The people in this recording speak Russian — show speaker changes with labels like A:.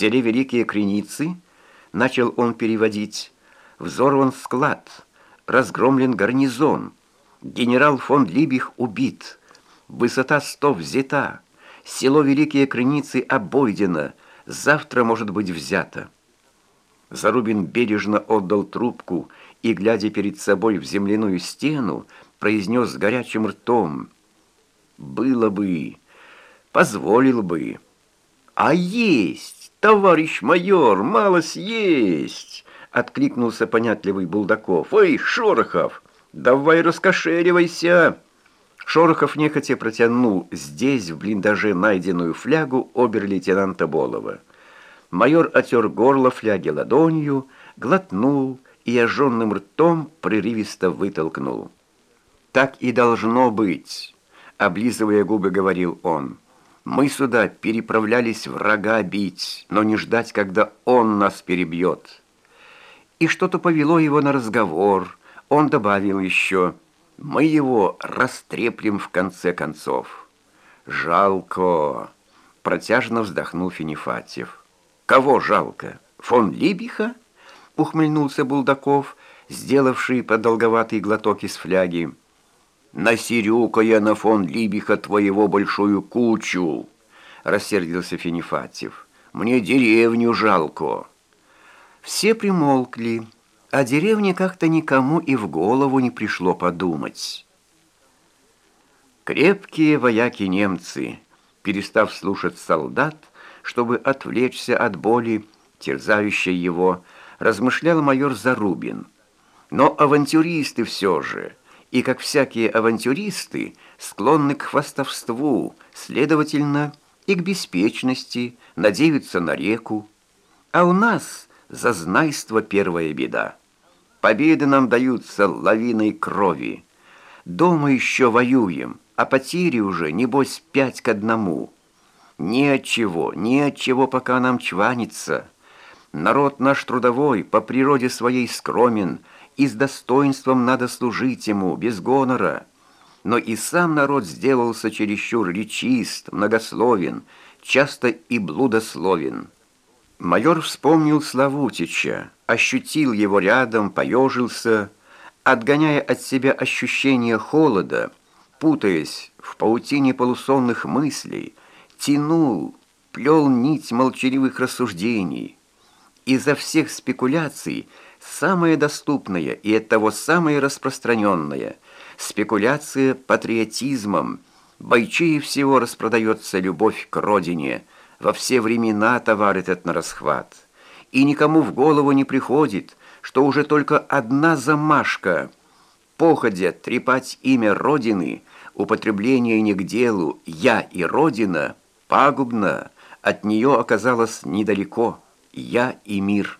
A: селе Великие Креницы, начал он переводить, взорван склад, разгромлен гарнизон, генерал фон Либих убит, высота сто взята, село Великие Креницы обойдено, завтра может быть взято. Зарубин бережно отдал трубку и, глядя перед собой в земляную стену, произнес с горячим ртом «Было бы, позволил бы». «А есть, товарищ майор, малость есть!» Откликнулся понятливый Булдаков. «Эй, Шорохов, давай раскошеривайся!» Шорохов нехотя протянул здесь, в блиндаже, найденную флягу обер-лейтенанта Болова. Майор отер горло фляги ладонью, глотнул и ожженным ртом прерывисто вытолкнул. «Так и должно быть», — облизывая губы, говорил он. «Мы сюда переправлялись врага бить, но не ждать, когда он нас перебьет». И что-то повело его на разговор. Он добавил еще, «Мы его растреплем в конце концов». «Жалко», — протяжно вздохнул Финифатьев. «Кого жалко? Фон Либиха?» — ухмыльнулся Булдаков, сделавший подолговатый глоток из фляги. «Насерю-ка я на фон Либиха твоего большую кучу!» — рассердился Финифатьев. «Мне деревню жалко». Все примолкли, а деревне как-то никому и в голову не пришло подумать. Крепкие вояки-немцы, перестав слушать солдат, чтобы отвлечься от боли, терзающей его, размышлял майор Зарубин. Но авантюристы все же – и, как всякие авантюристы, склонны к хвастовству, следовательно, и к беспечности, надеются на реку. А у нас зазнайство первая беда. Победы нам даются лавиной крови. Дома еще воюем, а потери уже, небось, пять к одному. Ни от чего, ни от чего пока нам чванится. Народ наш трудовой, по природе своей скромен – и с достоинством надо служить ему, без гонора. Но и сам народ сделался чересчур речист, многословен, часто и блудословен. Майор вспомнил Славутича, ощутил его рядом, поежился, отгоняя от себя ощущение холода, путаясь в паутине полусонных мыслей, тянул, плел нить молчаливых рассуждений. Изо всех спекуляций – самое доступное и оттого самое распространенное – спекуляция патриотизмом. Бойчее всего распродается любовь к родине. Во все времена товар этот на расхват. И никому в голову не приходит, что уже только одна замашка – походя трепать имя Родины, употребление не к делу «я» и «Родина» пагубно, от нее оказалось недалеко «я» и «мир».